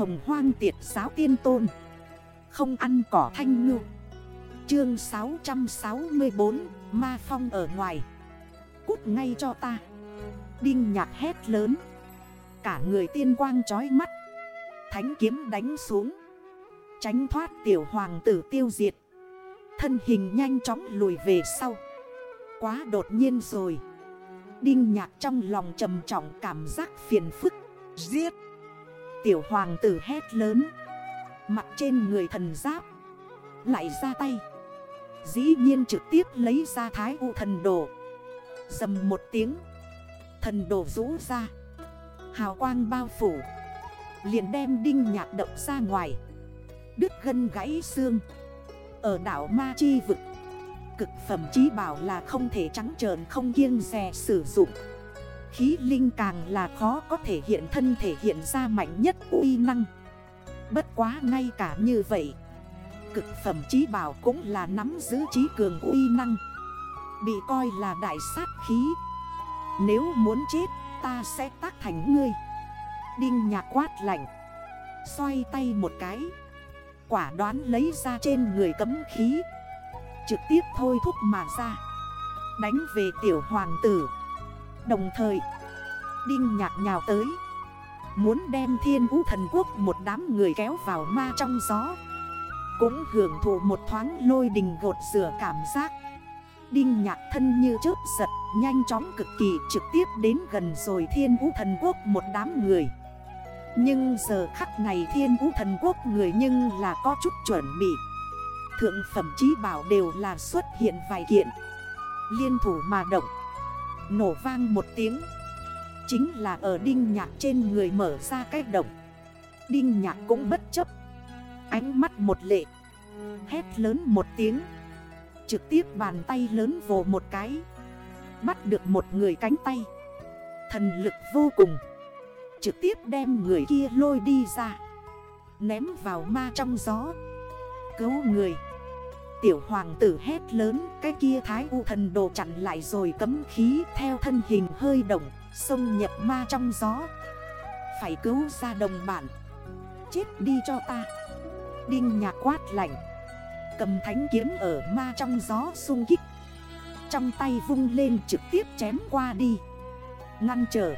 hồng hoang tiệt giáo tiên tôn. Không ăn cỏ thanh ngư. Chương 664 Ma Phong ở ngoài. Cút ngay cho ta. Đinh nhạc hét lớn. Cả người tiên quang trói mắt. Thánh kiếm đánh xuống. Tránh thoát tiểu hoàng tử tiêu diệt. Thân hình nhanh chóng lùi về sau. Quá đột nhiên rồi. Đinh nhạc trong lòng trầm trọng cảm giác phiền phức. Giết! Tiểu hoàng tử hét lớn. Mặt trên người thần giáp. Lại ra tay. Dĩ nhiên trực tiếp lấy ra thái u thần đồ. Dầm một tiếng. Thần đồ rũ ra. Hào quang bao phủ. Liền đem đinh nhạc động ra ngoài. Đứt gân gãy xương. Ở đảo Ma Chi vực. Cực phẩm chí bảo là không thể trắng trợn, không kiêng rè sử dụng. Khí linh càng là khó có thể hiện thân thể hiện ra mạnh nhất uy năng. Bất quá ngay cả như vậy, Cực phẩm trí bảo cũng là nắm giữ trí cường uy năng. Bị coi là đại sát khí. Nếu muốn chết, ta sẽ tác thành ngươi. Đinh nhạc quát lạnh, Xoay tay một cái, Quả đoán lấy ra trên người cấm khí. Trực tiếp thôi thúc mà ra. Đánh về tiểu hoàng tử. Đồng thời, Đinh nhạc nhào tới. Muốn đem thiên vũ thần quốc một đám người kéo vào ma trong gió. Cũng hưởng thụ một thoáng lôi đình gột rửa cảm giác. Đinh nhạc thân như chớp giật, Nhanh chóng cực kỳ trực tiếp đến gần rồi thiên vũ thần quốc một đám người. Nhưng giờ khắc này thiên vũ thần quốc người nhưng là có chút chuẩn bị. Thượng phẩm chí bảo đều là xuất hiện vài kiện. Liên thủ mà động. Nổ vang một tiếng. Chính là ở đinh nhạc trên người mở ra cái động. Đinh nhạc cũng bất chấp. Ánh mắt một lệ. Hét lớn một tiếng. Trực tiếp bàn tay lớn vồ một cái. Bắt được một người cánh tay. Thần lực vô cùng. Trực tiếp đem người kia lôi đi ra. Ném vào ma trong gió. Cứu người. Tiểu hoàng tử hét lớn, Cái kia thái u thần đồ chặn lại rồi cấm khí, Theo thân hình hơi động Sông nhập ma trong gió. Phải cứu ra đồng bản. Chết đi cho ta. Đinh nhạc quát lạnh. Cầm thánh kiếm ở ma trong gió sung kích. Trong tay vung lên trực tiếp chém qua đi. Ngăn trở.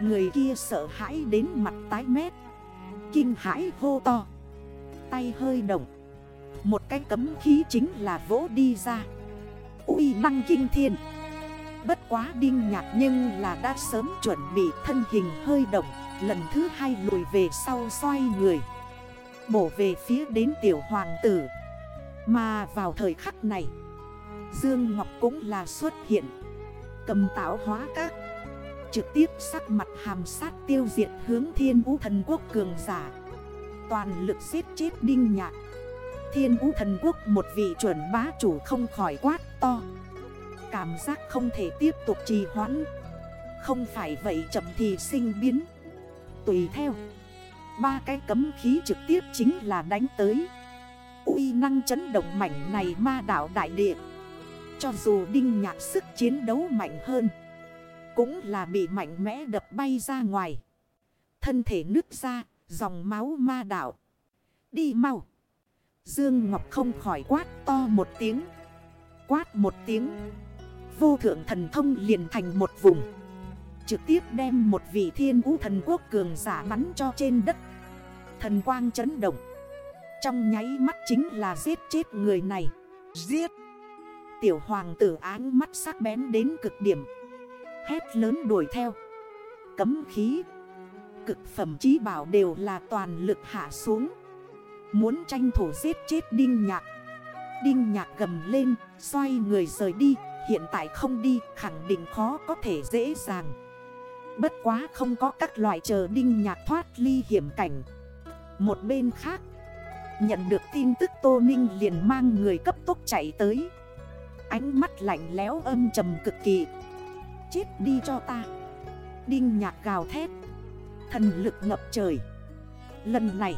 Người kia sợ hãi đến mặt tái mét. Kinh hãi hô to. Tay hơi động. Một cái cấm khí chính là vỗ đi ra. Uy năng kinh thiên. Bất quá đinh nhạt nhưng là đã sớm chuẩn bị thân hình hơi động, Lần thứ hai lùi về sau xoay người. Bổ về phía đến tiểu hoàng tử. Mà vào thời khắc này, Dương Ngọc cũng là xuất hiện. Cầm táo hóa các. Trực tiếp sắc mặt hàm sát tiêu diệt hướng thiên vũ thần quốc cường giả. Toàn lực giết chết đinh nhạc. Thiên vũ thần quốc một vị chuẩn bá chủ không khỏi quát to. Cảm giác không thể tiếp tục trì hoãn. Không phải vậy chậm thì sinh biến. Tùy theo. Ba cái cấm khí trực tiếp chính là đánh tới. Uy năng chấn động mảnh này ma đảo đại địa. Cho dù đinh nhạc sức chiến đấu mạnh hơn, Cũng là bị mạnh mẽ đập bay ra ngoài. Thân thể nứt ra, Dòng máu ma đảo Đi mau. Dương Ngọc không khỏi quát to một tiếng. Quát một tiếng. Vô thượng thần thông liền thành một vùng. Trực tiếp đem một vị thiên vũ thần quốc cường giả bắn cho trên đất. Thần quang chấn động. Trong nháy mắt chính là giết chết người này. Giết. Tiểu hoàng tử áng mắt sắc bén đến cực điểm. Hét lớn đuổi theo. Cấm khí. Cực phẩm chí bảo đều là toàn lực hạ xuống Muốn tranh thủ giết chết Đinh Nhạc. Đinh Nhạc gầm lên, Xoay người rời đi, Hiện tại không đi, khẳng định khó có thể dễ dàng. Bất quá không có các loại chờ Đinh Nhạc thoát ly hiểm cảnh. Một bên khác, Nhận được tin tức Tô Ninh liền mang người cấp tốc chạy tới. Ánh mắt lạnh lẽo âm trầm cực kỳ. Chết đi cho ta. Đinh nhạc gào thét. Thần lực ngập trời. Lần này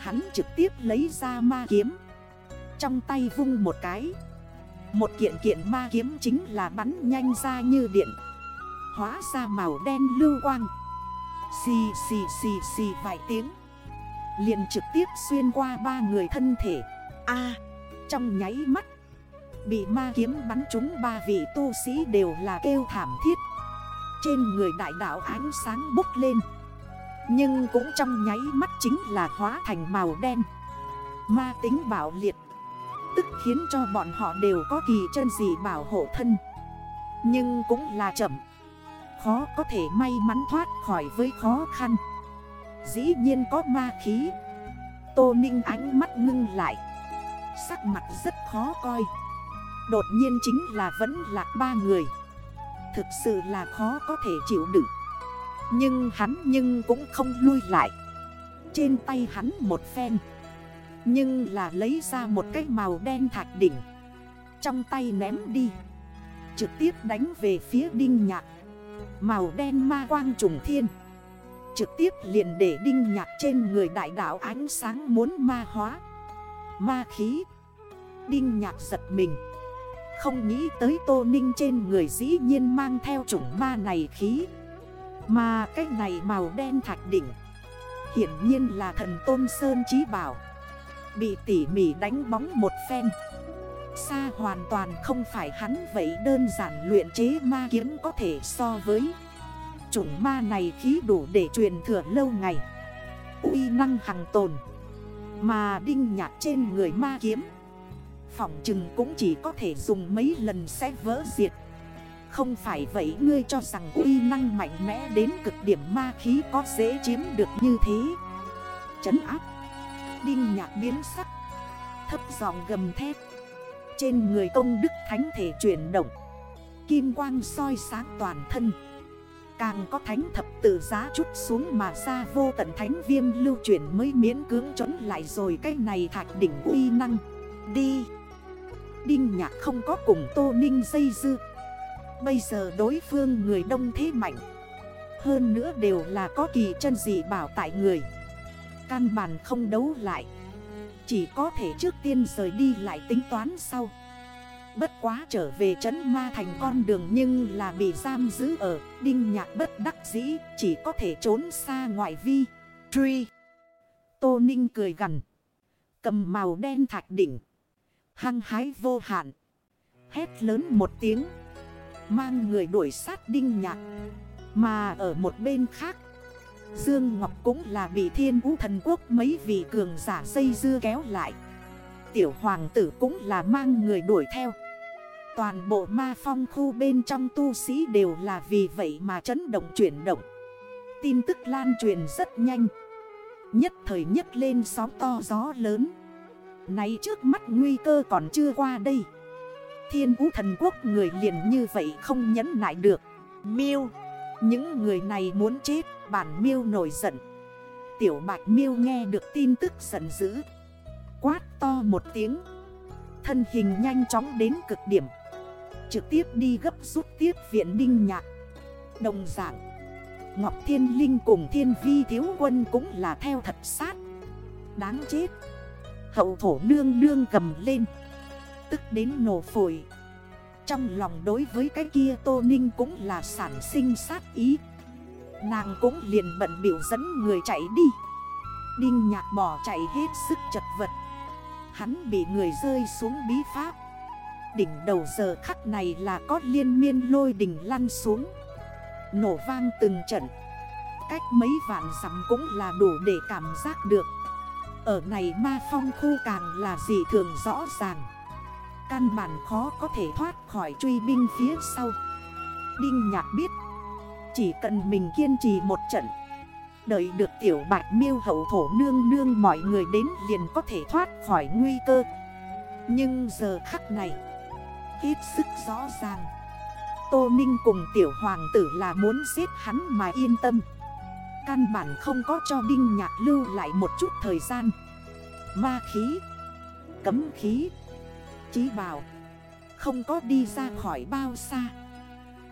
Hắn trực tiếp lấy ra ma kiếm. Trong tay vung một cái. Một kiện kiện ma kiếm chính là bắn nhanh ra như điện. Hóa ra màu đen lưu quang. Xì xì xì xì vài tiếng. Liền trực tiếp xuyên qua ba người thân thể. A, trong nháy mắt, Bị ma kiếm bắn trúng ba vị tu sĩ đều là kêu thảm thiết. Trên người đại đạo ánh sáng bốc lên. Nhưng cũng trong nháy mắt chính là hóa thành màu đen. Ma tính bảo liệt. Tức khiến cho bọn họ đều có kỳ chân dị bảo hộ thân. Nhưng cũng là chậm. Khó có thể may mắn thoát khỏi với khó khăn. Dĩ nhiên có ma khí. Tô Ninh ánh mắt ngưng lại. Sắc mặt rất khó coi. Đột nhiên chính là vẫn lạc ba người. Thực sự là khó có thể chịu đựng. Nhưng hắn nhưng cũng không lui lại. Trên tay hắn một phen. Nhưng là lấy ra một cái màu đen thạch đỉnh. Trong tay ném đi. Trực tiếp đánh về phía đinh nhạc. Màu đen ma quang trùng thiên. Trực tiếp liền để đinh nhạc trên người đại đạo ánh sáng muốn ma hóa. Ma khí. Đinh nhạc giật mình. Không nghĩ tới tô ninh trên người dĩ nhiên mang theo chủng ma này khí. Mà cái này màu đen thạch đỉnh. Hiển nhiên là thần Tôn Sơn Chí Bảo. Bị tỉ mỉ đánh bóng một phen. Xa hoàn toàn không phải hắn vậy, đơn giản luyện chế ma kiếm có thể so với Chủng ma này khí đủ để truyền thừa lâu ngày. Uy năng hằng tồn. Mà đinh nhạt trên người ma kiếm, Phỏng chừng cũng chỉ có thể dùng mấy lần sẽ vỡ diệt. Không phải vậy ngươi cho rằng uy năng mạnh mẽ đến cực điểm ma khí có dễ chiếm được như thế. Chấn áp. Đinh nhạc biến sắc. Thấp giọng gầm thép Trên người công đức thánh thể chuyển động. Kim quang soi sáng toàn thân. Càng có thánh thập tự giá chút xuống mà ra vô tận thánh viêm lưu chuyển mới miễn cưỡng trốn lại rồi cái này thạch đỉnh uy năng. Đi. Đinh nhạc không có cùng Tô Ninh dây dư. Bây giờ đối phương người đông thế mạnh. Hơn nữa đều là có kỳ chân dị bảo tại người. Căn bản không đấu lại. Chỉ có thể trước tiên rời đi lại tính toán sau. Bất quá trở về trấn ma thành con đường nhưng là bị giam giữ ở Đinh nhạc bất đắc dĩ, chỉ có thể trốn xa ngoại vi. Truy. Tô Ninh cười gần Cầm màu đen thạch đỉnh. Hăng hái vô hạn. Hét lớn một tiếng. Mang người đuổi sát đinh nhạc. Mà ở một bên khác, Dương Ngọc cũng là bị thiên vũ thần quốc mấy vị cường giả dây dưa kéo lại. Tiểu hoàng tử cũng là mang người đuổi theo. Toàn bộ ma phong khu bên trong tu sĩ đều là vì vậy mà chấn động chuyển động. Tin tức lan truyền rất nhanh. Nhất thời nhất lên sóng to gió lớn. Nay trước mắt nguy cơ còn chưa qua đây. Thiên vũ thần quốc người liền như vậy không nhẫn nại được. Miêu, Những người này muốn chết, Bản miêu nổi giận. Tiểu bạch miêu nghe được tin tức giận dữ, Quát to một tiếng. Thân hình nhanh chóng đến cực điểm, Trực tiếp đi gấp rút tiếp viện đinh nhạc. Đồng dạng, Ngọc Thiên Linh cùng Thiên Vi Thiếu Quân cũng là theo thật sát. Đáng chết, Hậu thổ nương nương cầm lên. Tức đến nổ phổi. Trong lòng đối với cái kia Tô Ninh cũng là sản sinh sát ý. Nàng cũng liền bận biểu dẫn người chạy đi. Đinh nhạc bỏ chạy hết sức chật vật. Hắn bị người rơi xuống bí pháp. Đỉnh đầu giờ khắc này là có liên miên lôi đỉnh lăn xuống. Nổ vang từng trận. Cách mấy vạn dặm cũng là đủ để cảm giác được. Ở này ma phong khu càng là gì thường rõ ràng. Căn bản khó có thể thoát khỏi truy binh phía sau. Đinh nhạc biết, Chỉ cần mình kiên trì một trận, Đợi được tiểu bạch miêu hậu thổ nương nương mọi người đến liền có thể thoát khỏi nguy cơ. Nhưng giờ khắc này, Hết sức rõ ràng. Tô Ninh cùng tiểu hoàng tử là muốn giết hắn mà yên tâm. Căn bản không có cho Đinh Nhạc lưu lại một chút thời gian. Ma khí, Cấm khí Chí bảo. Không có đi ra khỏi bao xa.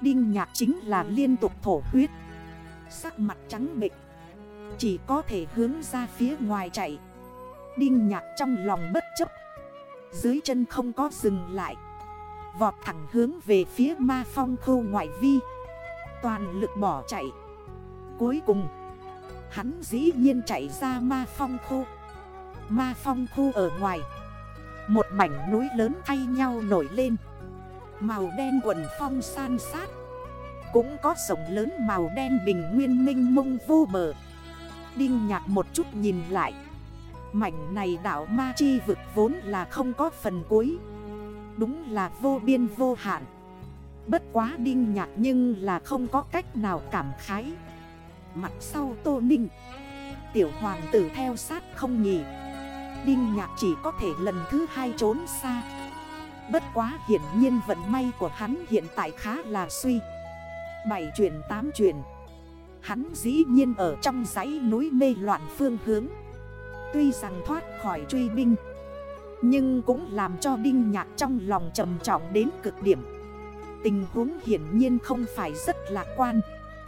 Đinh Nhạc chính là liên tục thổ huyết. Sắc mặt trắng bịch Chỉ có thể hướng ra phía ngoài chạy. Đinh Nhạc trong lòng bất chấp. Dưới chân không có dừng lại. Vọt thẳng hướng về phía ma phong khu ngoại vi. Toàn lực bỏ chạy. Cuối cùng, Hắn dĩ nhiên chạy ra ma phong khu Ma phong khu ở ngoài. Một mảnh núi lớn thay nhau nổi lên. Màu đen quần phong san sát. Cũng có sổng lớn màu đen bình nguyên minh mông vô bờ. Đinh nhạc một chút nhìn lại. Mảnh này đảo ma chi vực vốn là không có phần cuối. Đúng là vô biên vô hạn. Bất quá đinh nhạc nhưng là không có cách nào cảm khái. Mặt sau tô ninh. Tiểu hoàng tử theo sát không nhỉ Đinh nhạc chỉ có thể lần thứ hai trốn xa. Bất quá hiển nhiên vận may của hắn hiện tại khá là suy. Bảy chuyển, tám chuyển. Hắn dĩ nhiên ở trong dãy núi mê loạn phương hướng. Tuy rằng thoát khỏi truy binh, Nhưng cũng làm cho Đinh Nhạc trong lòng trầm trọng đến cực điểm. Tình huống hiển nhiên không phải rất lạc quan.